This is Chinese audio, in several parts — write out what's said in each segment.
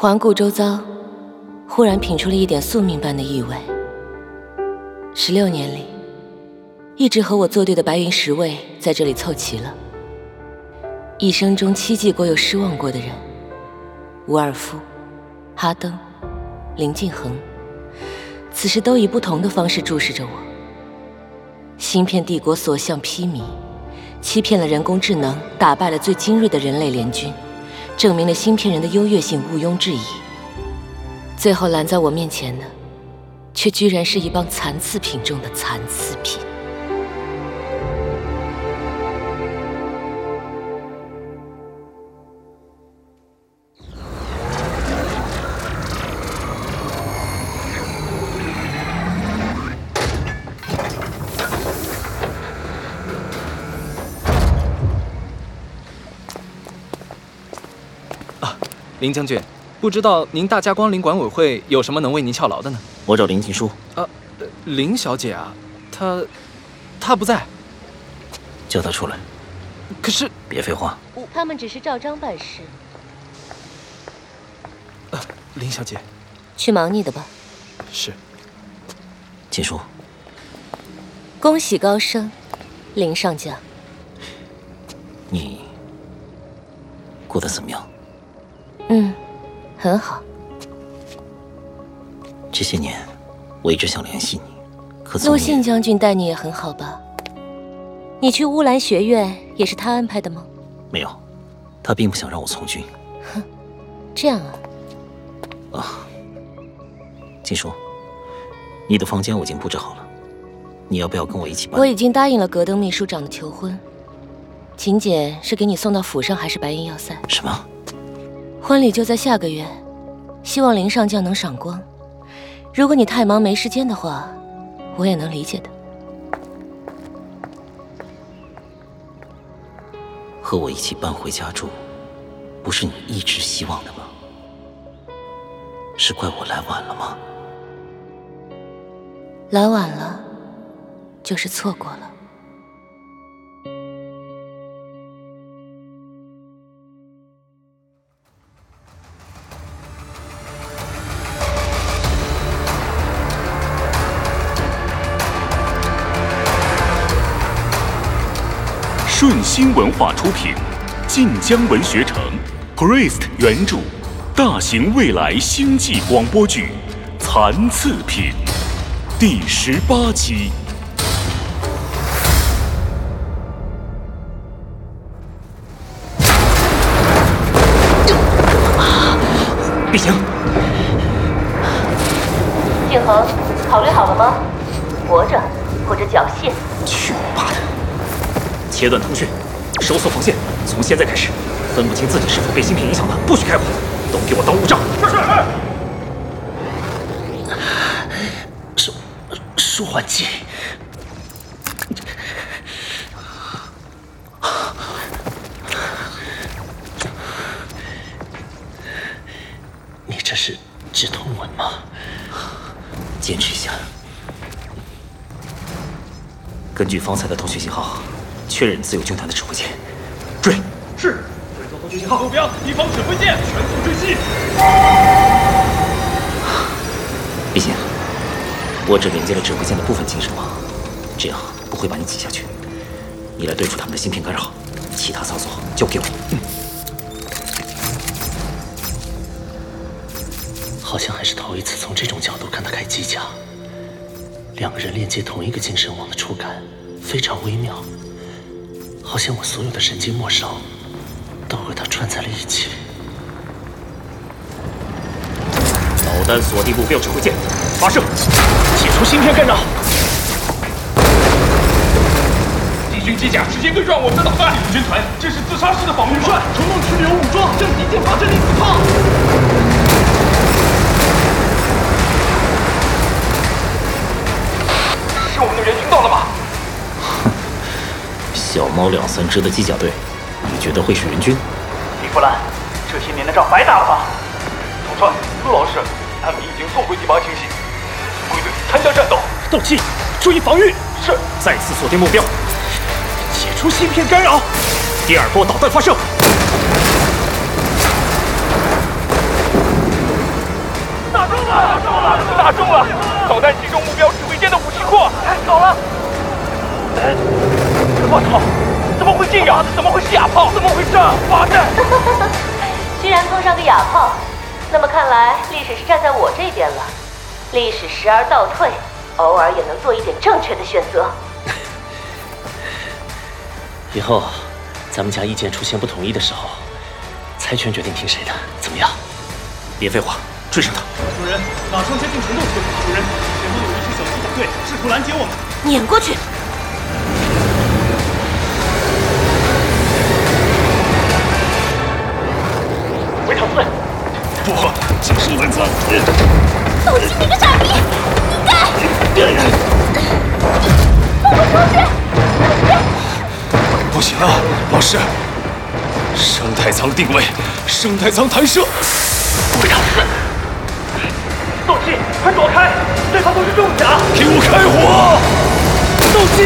环顾周遭，忽然品出了一点宿命般的意味。十六年里，一直和我作对的白云十位在这里凑齐了。一生中期冀过又失望过的人，伍尔夫、哈登、林敬恒，此时都以不同的方式注视着我。芯片帝国所向披靡，欺骗了人工智能，打败了最精锐的人类联军，证明了芯片人的优越性毋庸置疑。最后拦在我面前的，却居然是一帮残次品中的残次品。林将军，不知道您大驾光临管委会有什么能为您效劳的呢？我找林静书。啊，林小姐啊，她，她不在。叫她出来。可是，别废话。他们只是照章办事。呃，林小姐，去忙你的吧。是。静书，恭喜高升，林上将。你过得怎么样？嗯，很好。这些年，我一直想联系你，可陆信将军待你也很好吧？你去乌兰学院也是他安排的吗？没有，他并不想让我从军。哼，这样啊。啊，锦书，你的房间我已经布置好了，你要不要跟我一起搬？我已经答应了格登秘书长的求婚，请柬是给你送到府上，还是白银要塞？什么？婚礼就在下个月，希望林上将能赏光。如果你太忙没时间的话，我也能理解的。和我一起搬回家住，不是你一直希望的吗？是怪我来晚了吗？来晚了，就是错过了。顺心文化出品，晋江文学城，Priest 原著，大型未来星际广播剧《残次品》第十八集。碧行，静恒，考虑好了吗？活着或者缴械？去你妈的！切断通讯，收缩防线。从现在开始，分不清自己是否被芯片影响的，不许开火，都给我当无障。是是。舒舒缓剂。你这是止痛吻吗？坚持一下。根据方才的通讯信号。确认自由军团的指挥舰，追！是，追踪通讯信号，目标敌方指挥舰，全速追击。毕竟，我只连接了指挥舰的部分精神网，这样不会把你挤下去。你来对付他们的芯片干扰，其他操作交给我。嗯。好像还是头一次从这种角度看他开机甲。两个人连接同一个精神网的触感非常微妙。好像我所有的神经末梢都和他串在了一起。导弹锁定目标指挥舰，发射，解除芯片干扰。敌军机甲直接对撞我们的导弹，敌军团这是自杀式的防御。战，承诺去留武装，向敌舰发射粒子炮。小猫两三只的机甲队，你觉得会是援军？李弗兰，这些年的仗白打了吧？总帅，陆老师，他们已经送回第八清晰，归队参加战斗。斗气，注意防御。是。再次锁定目标，解除芯片干扰。第二波导弹发射。打中了，打中了！打中了导弹击中目标指挥间的武器库，哎好了！我操，怎么会这样？怎么会是哑炮？怎么回事？妈蛋！居然碰上个哑炮，那么看来历史是站在我这边了。历史时而倒退，偶尔也能做一点正确的选择。以后，咱们家意见出现不统一的时候，猜拳决定听谁的，怎么样？别废话，追上他！主人，马上接近虫洞区。主人，前方有一支小机甲队试图拦截我们。撵过去！斗鸡，你个傻逼！你敢！放我出去！不行啊，老师！生态舱定位，生态舱弹射。维塔斯，斗气，快躲开！对方都是重甲！给我开火！斗鸡！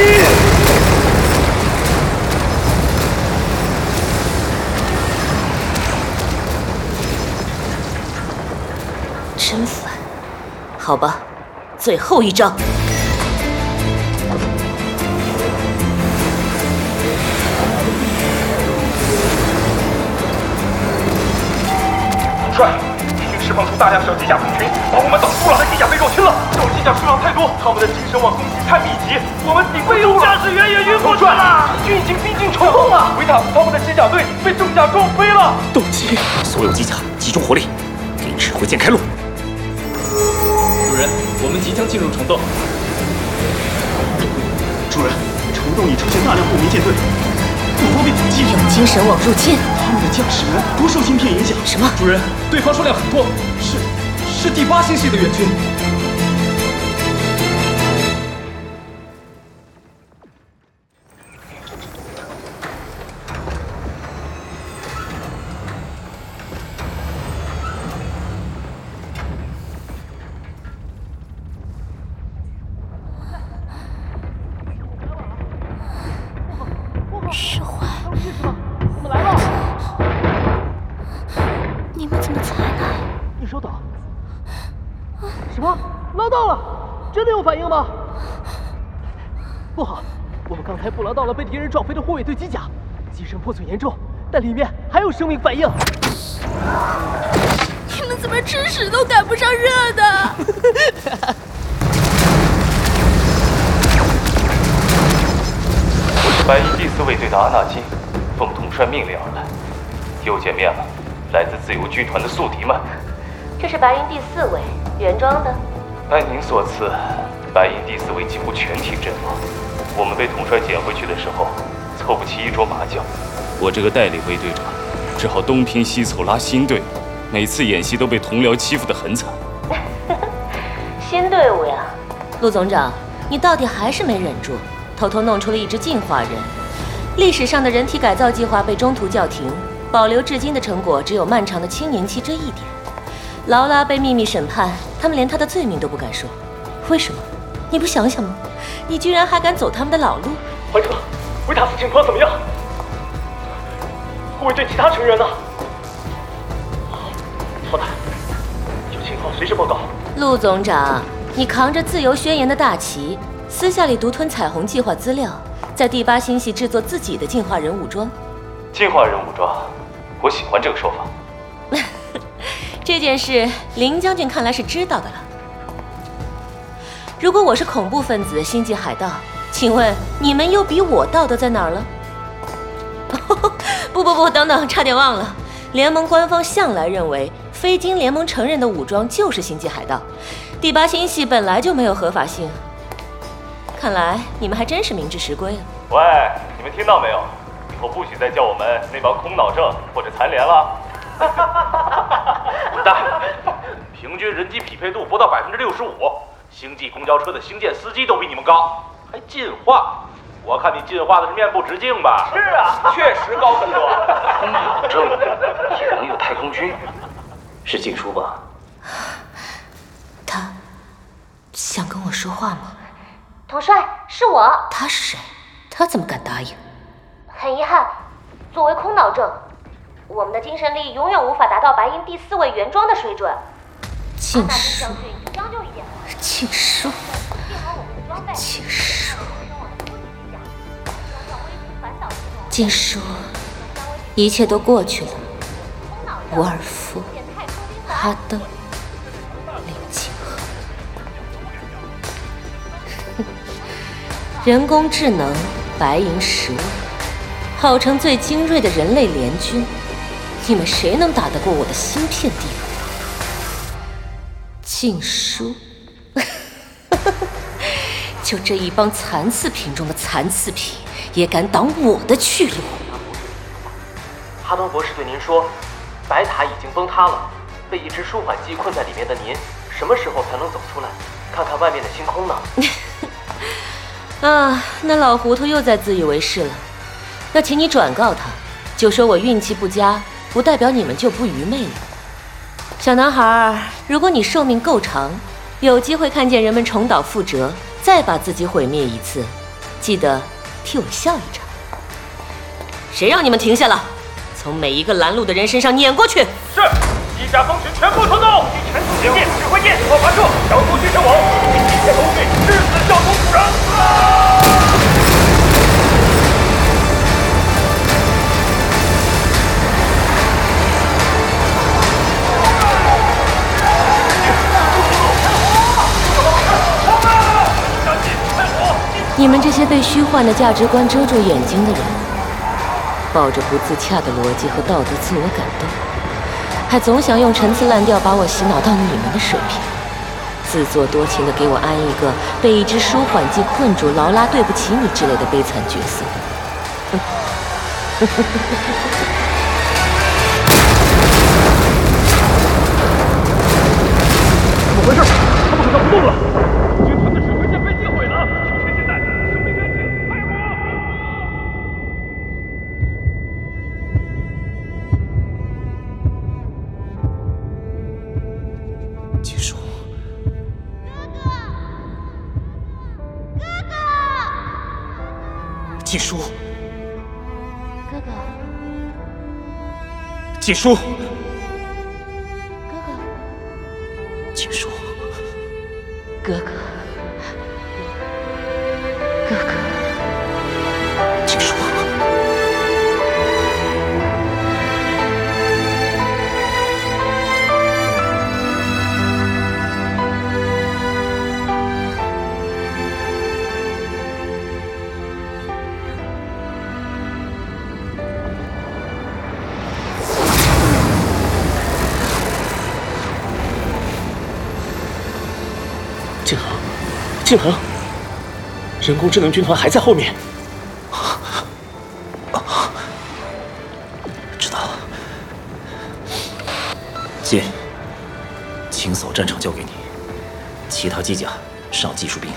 好吧，最后一招。统帅，敌军释放出大量小机甲蜂群，把我们挡住了。机甲被入侵了，小机甲数量太多，他们的精神网攻击太密集，我们顶不住了。驾驶员也晕过去了。敌军已经逼近虫洞了。维塔斯他们的机甲队被重甲撞飞了。斗鸡，所有机甲集中火力，给指挥舰开路。即将进入虫洞。主人，虫洞里出现大量不明舰队，不方便阻击。有精神网入侵，他们的驾驶员不受芯片影响。什么？主人，对方数量很多，是是第八星系的援军。到了被敌人撞飞的护卫队机甲，机身破损严重，但里面还有生命反应。你们怎么吃屎都赶不上热的？我是白银第四卫队的阿纳金，奉统帅命令而来。又见面了，来自自由军团的宿敌们。这是白银第四位原装的。按您所赐，白银第四卫几乎全体阵亡。我们被统帅捡回去的时候，凑不齐一桌麻将。我这个代理卫队长，只好东拼西凑拉新队伍。每次演习都被同僚欺负得很惨。新队伍呀，陆总长，你到底还是没忍住，偷偷弄出了一只进化人。历史上的人体改造计划被中途叫停，保留至今的成果只有漫长的青年期这一点。劳拉被秘密审判，他们连他的罪名都不敢说。为什么？你不想想吗？你居然还敢走他们的老路！怀特，维塔斯情况怎么样？护卫队其他成员呢？好的，有情况随时报告。陆总长，你扛着自由宣言的大旗，私下里独吞彩虹计划资料，在第八星系制作自己的进化人武装。进化人武装，我喜欢这个说法。这件事，林将军看来是知道的了。如果我是恐怖分子、星际海盗，请问你们又比我道德在哪儿了？不不不，等等，差点忘了，联盟官方向来认为，非经联盟承认的武装就是星际海盗，第八星系本来就没有合法性。看来你们还真是明知实规啊！喂，你们听到没有？以后不许再叫我们那帮空脑症或者残联了。滚蛋！平均人机匹配度不到百分之六十五，星际公交车的星舰司机都比你们高，还进化？我看你进化的是面部直径吧？是啊，确实高很多。空脑症也能有太空军？是静书吧？他想跟我说话吗？统帅，是我。他是谁？他怎么敢答应？很遗憾，作为空脑症，我们的精神力永远无法达到白银第四位原装的水准。静阿纳金书将军，将就一。切都过去了。伍尔夫，哈登，林清河，人工智能，白银十万，号称最精锐的人类联军，你们谁能打得过我的芯片帝国？静书。就这一帮残次品中的残次品，也敢挡我的去路？哈登博士对您说，白塔已经崩塌了，被一只舒缓剂困在里面的您，什么时候才能走出来，看看外面的星空呢？啊，那老糊涂又在自以为是了。那请你转告他，就说我运气不佳，不代表你们就不愚昧了。小男孩，如果你寿命够长，有机会看见人们重蹈覆辙。再把自己毁灭一次，记得替我笑一场。谁让你们停下了？从每一个拦路的人身上碾过去。是，机甲蜂群全部出动，们这些被虚幻的价值观遮住眼睛的人，抱着不自洽的逻辑和道德自我感动，还总想用陈词滥调把我洗脑到你们的水平，自作多情的给我安一个被一支舒缓剂困住、劳拉对不起你之类的悲惨角色。怎么回事？他们好像不动了。季叔，静恒，人工智能军团还在后面。知道了。进，清扫战场交给你，其他机甲上技术兵，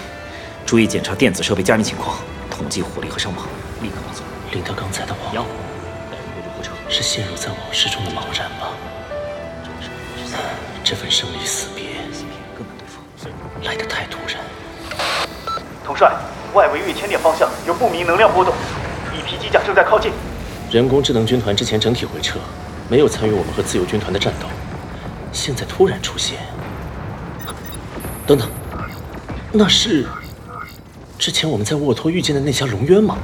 注意检查电子设备加密情况，统计火力和伤亡，立刻放松。领导刚才的话，杨虎，带人过去护车。是陷入在往事中的茫然吧？这份生离死统帅，外围月千点方向有不明能量波动，一批机甲正在靠近。人工智能军团之前整体回撤，没有参与我们和自由军团的战斗，现在突然出现。等等，那是之前我们在沃托遇见的那家龙渊吗？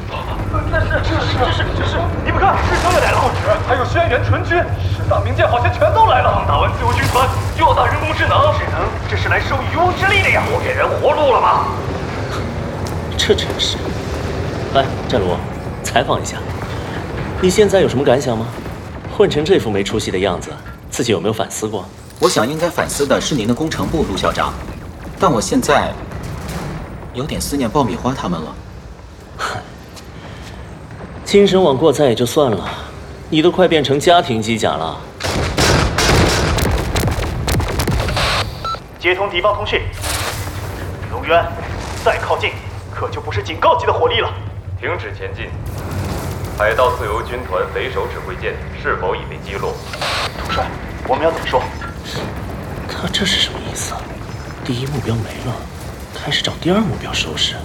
那是，这是，这是，这是，你们看，日升也来了，不止，还有轩辕纯军，十大名剑好像全都来了。打完自由军团，又要打人工智能，智能，这是来收渔翁之利的呀！我给人活路了吗？这真是。来，战卢，采访一下，你现在有什么感想吗？混成这副没出息的样子，自己有没有反思过？我想应该反思的是您的工程部，陆校长。但我现在有点思念爆米花他们了。精神网过载也就算了，你都快变成家庭机甲了。接通敌方通讯，龙渊，再靠近，可就不是警告级的火力了。停止前进。海盗自由军团匪首指挥舰是否已被击落？统帅，我们要怎么说？他这是什么意思？第一目标没了，开始找第二目标收拾。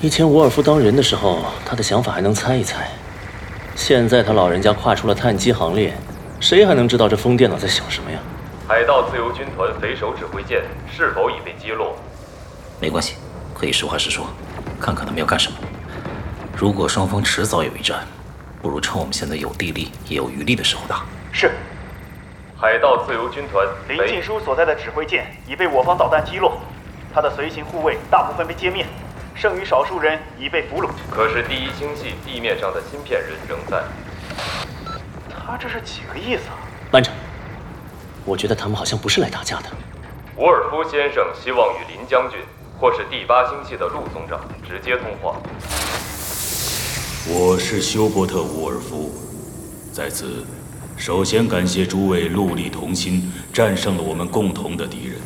以前伍尔夫当人的时候，他的想法还能猜一猜。现在他老人家跨出了碳基行列，谁还能知道这疯电脑在想什么呀？海盗自由军团匪首指挥舰是否已被击落？没关系，可以实话实说，看看他们要干什么。如果双方迟早有一战，不如趁我们现在有地利也有余力的时候打。是。海盗自由军团林静书所在的指挥舰已被我方导弹击落，他的随行护卫大部分被歼灭，剩余少数人已被俘虏。可是第一星系地面上的芯片人仍在。他这是几个意思啊？慢着，我觉得他们好像不是来打架的。沃尔夫先生希望与林将军或是第八星系的陆总长直接通话。我是休伯特·沃尔夫，在此。首先感谢诸位戮力同心，战胜了我们共同的敌人。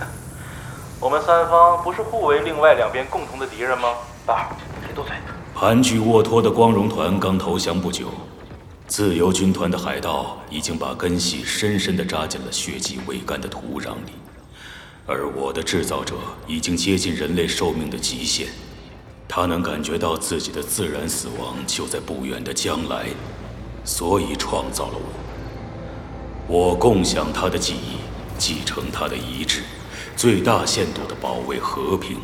我们三方不是互为另外两边共同的敌人吗？爸，别多嘴。盘踞沃托的光荣团刚投降不久，自由军团的海盗已经把根系深深地扎进了血迹未干的土壤里，而我的制造者已经接近人类寿命的极限，他能感觉到自己的自然死亡就在不远的将来。所以创造了我，我共享他的记忆，继承他的遗志，最大限度地保卫和平，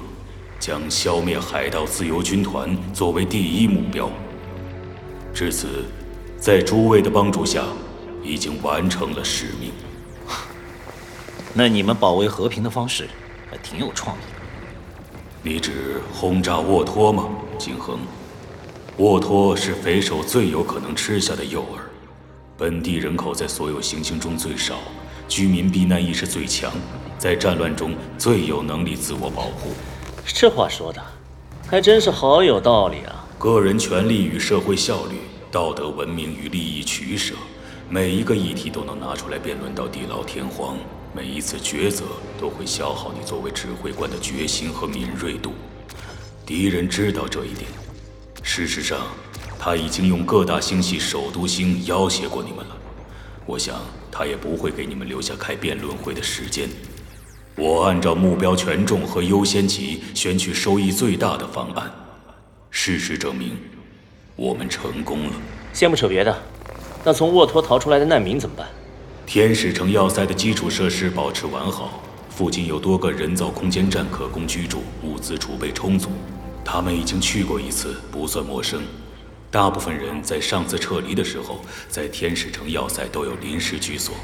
将消灭海盗自由军团作为第一目标。至此，在诸位的帮助下，已经完成了使命。那你们保卫和平的方式还挺有创意。你指轰炸沃托吗，景恒？沃托是匪首最有可能吃下的诱饵，本地人口在所有行星中最少，居民避难意识最强，在战乱中最有能力自我保护。这话说的，还真是好有道理啊！个人权利与社会效率，道德文明与利益取舍，每一个议题都能拿出来辩论到地老天荒，每一次抉择都会消耗你作为指挥官的决心和敏锐度。敌人知道这一点。事实上，他已经用各大星系首都星要挟过你们了。我想，他也不会给你们留下开辩论会的时间。我按照目标权重和优先级选取收益最大的方案。事实证明，我们成功了。先不扯别的，那从沃托逃出来的难民怎么办？天使城要塞的基础设施保持完好，附近有多个人造空间站可供居住，物资储备充足。他们已经去过一次，不算陌生。大部分人在上次撤离的时候，在天使城要塞都有临时居所，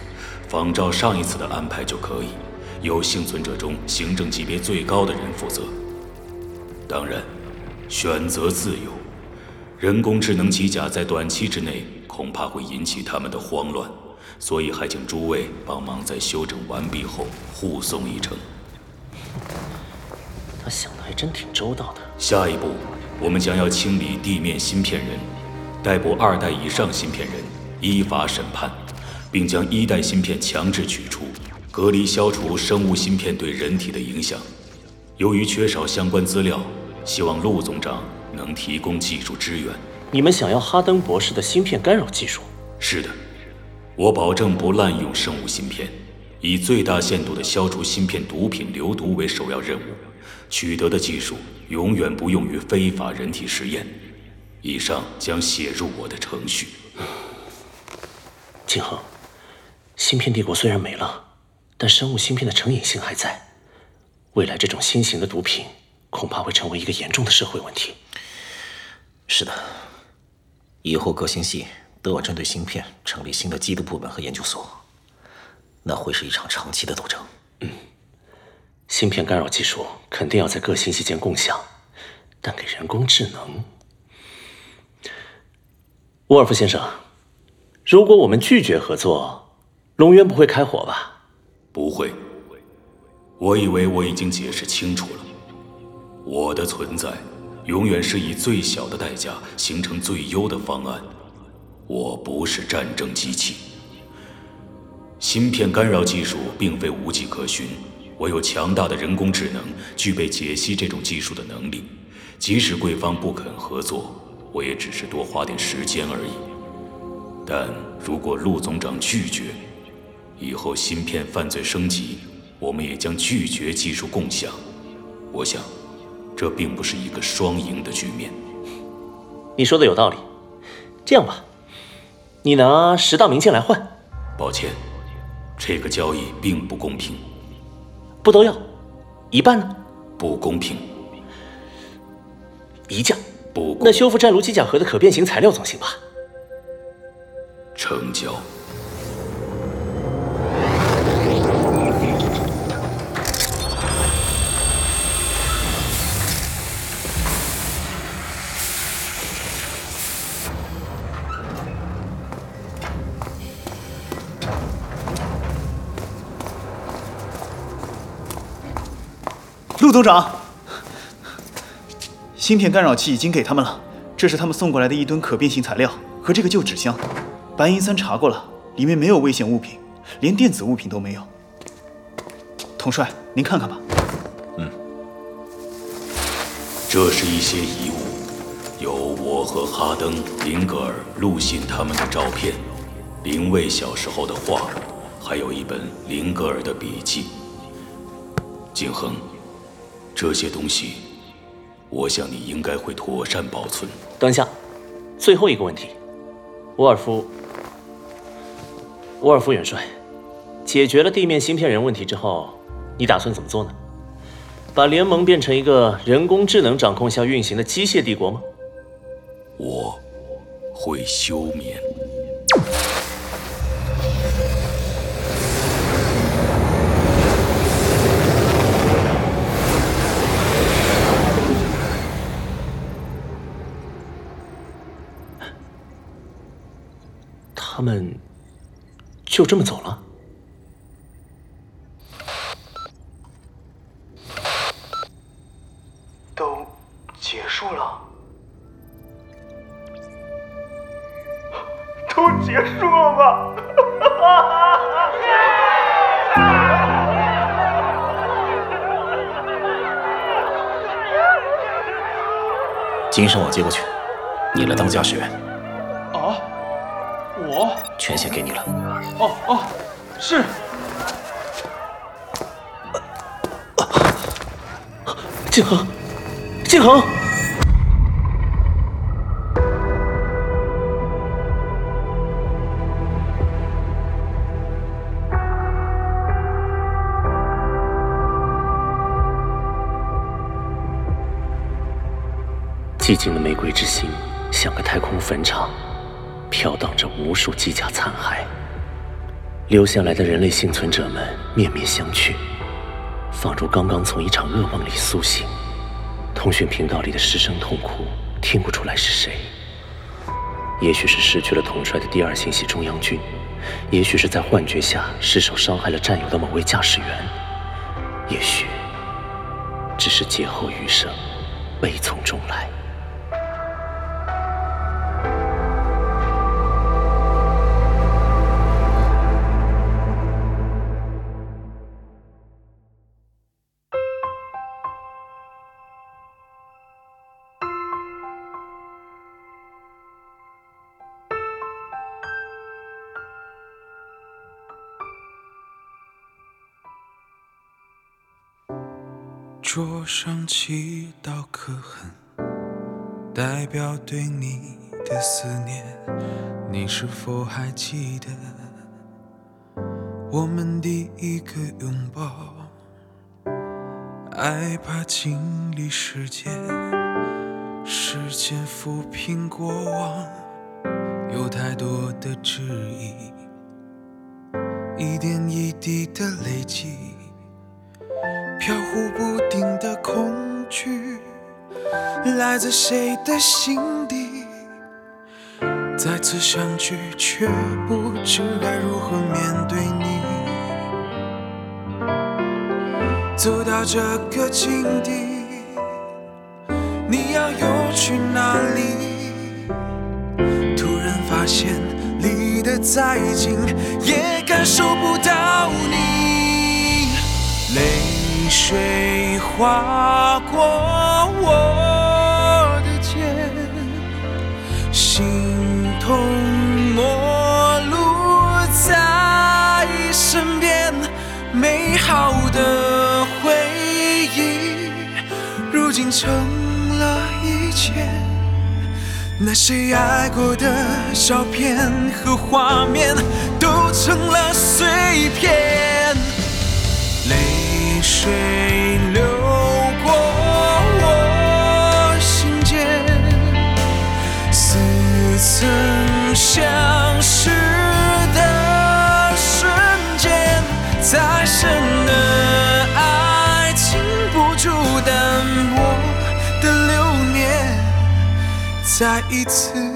仿照上一次的安排就可以。由幸存者中行政级别最高的人负责。当然，选择自由。人工智能机甲在短期之内恐怕会引起他们的慌乱，所以还请诸位帮忙在修整完毕后护送一程。他想的还真挺周到的。下一步，我们将要清理地面芯片人，逮捕二代以上芯片人，依法审判，并将一代芯片强制取出，隔离消除生物芯片对人体的影响。由于缺少相关资料，希望陆总长能提供技术支援。你们想要哈登博士的芯片干扰技术？是的，我保证不滥用生物芯片，以最大限度的消除芯片毒品流毒为首要任务。取得的技术永远不用于非法人体实验。以上将写入我的程序。景恒，芯片帝国虽然没了，但生物芯片的成瘾性还在。未来这种新型的毒品恐怕会成为一个严重的社会问题。是的，以后各星系都要针对芯片成立新的机的部门和研究所，那会是一场长期的斗争。嗯。芯片干扰技术肯定要在各信息间共享，但给人工智能，沃尔夫先生，如果我们拒绝合作，龙渊不会开火吧？不会。我以为我已经解释清楚了，我的存在永远是以最小的代价形成最优的方案。我不是战争机器。芯片干扰技术并非无迹可寻。我有强大的人工智能，具备解析这种技术的能力。即使贵方不肯合作，我也只是多花点时间而已。但如果陆总长拒绝，以后芯片犯罪升级，我们也将拒绝技术共享。我想，这并不是一个双赢的局面。你说的有道理。这样吧，你拿十道名剑来换。抱歉，这个交易并不公平。不都要？一半呢？不公平。一价。不。那修复战炉机甲盒的可变形材料总行吧？成交。陆总长，芯片干扰器已经给他们了，这是他们送过来的一吨可变形材料和这个旧纸箱。白银三查过了，里面没有危险物品，连电子物品都没有。统帅，您看看吧。嗯，这是一些遗物，有我和哈登、林格尔、陆信他们的照片，林卫小时候的画，还有一本林格尔的笔记。景恒。这些东西，我想你应该会妥善保存。等一下，最后一个问题，沃尔夫，沃尔夫元帅，解决了地面芯片人问题之后，你打算怎么做呢？把联盟变成一个人工智能掌控下运行的机械帝国吗？我会休眠。就这么走了？都结束了？都结束了吗？金生，我接过去，你来当驾驶员。啊我权限给你了。哦哦，是。静恒，静恒。寂静的玫瑰之心，像个太空坟场。飘荡着无数机甲残骸，留下来的人类幸存者们面面相觑，仿如刚刚从一场噩梦里苏醒。通讯频道里的失声痛哭，听不出来是谁。也许是失去了统帅的第二星系中央军，也许是在幻觉下失手伤害了战友的某位驾驶员，也许只是劫后余生，悲从中来。桌上七道刻痕，代表对你的思念。你是否还记得我们第一个拥抱？害怕经历时间，时间抚平过往，有太多的质疑，一点一滴的累积。飘忽不定的恐惧，来自谁的心底？再次相聚，却不知该如何面对你。走到这个境地，你要又去哪里？突然发现，离得再近，也感受不到你。泪泪。水划过我的肩，心痛陌路在身边，美好的回忆，如今成了一切，那些爱过的照片和画面都成了碎片，水流过我心间，似曾相识的瞬间，再深的爱禁不住淡薄的流年。再一次